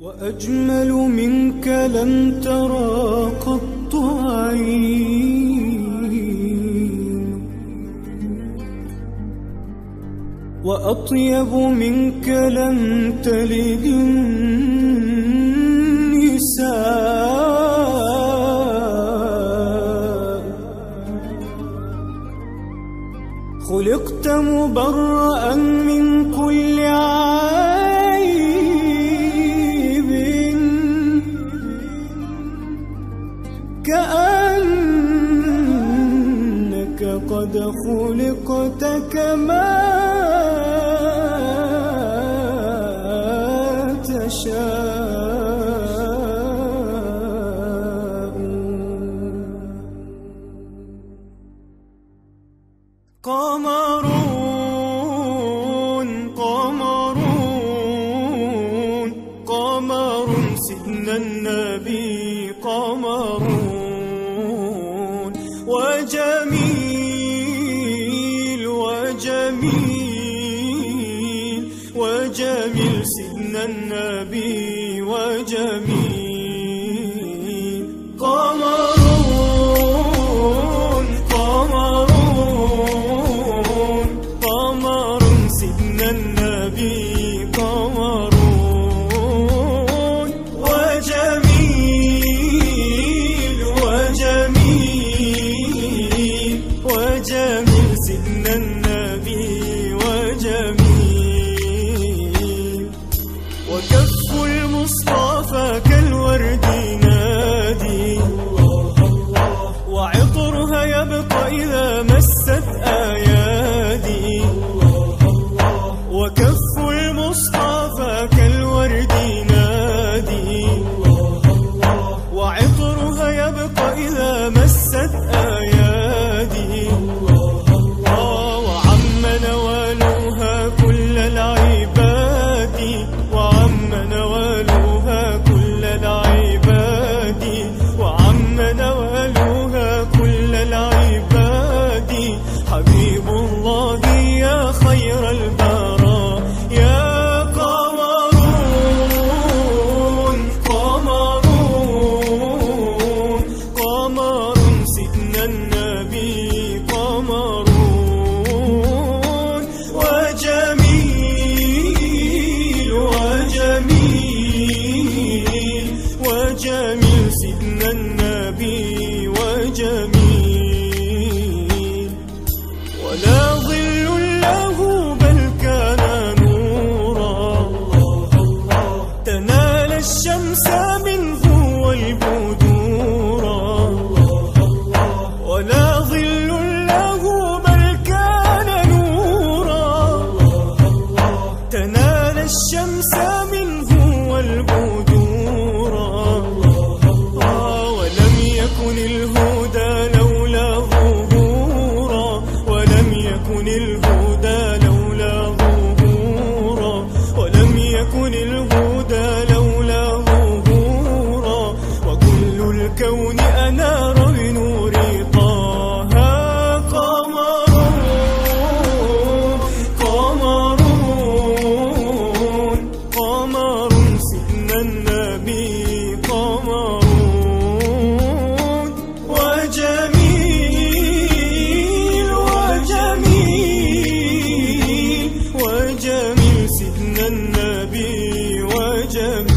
وأجمل منك لم ترى قط عين. وأطيب منك لم تلد النساء. خلقت مبرأ من كل كأنك قد خلقت كما تشاء. قمرون قمرون قمر سيدنا النبي قمرون. وجميل النبي وجميل. قمرون قمرون قمر سيدنا النبي قمرون. وجميل وجميل وجميل سيدنا النبي النبي وجميل. ولا ظل له بل كان نورا. تنال الشمس منه والبدورا. ولا ظل له بل كان نورا. تنال الشمس وجميل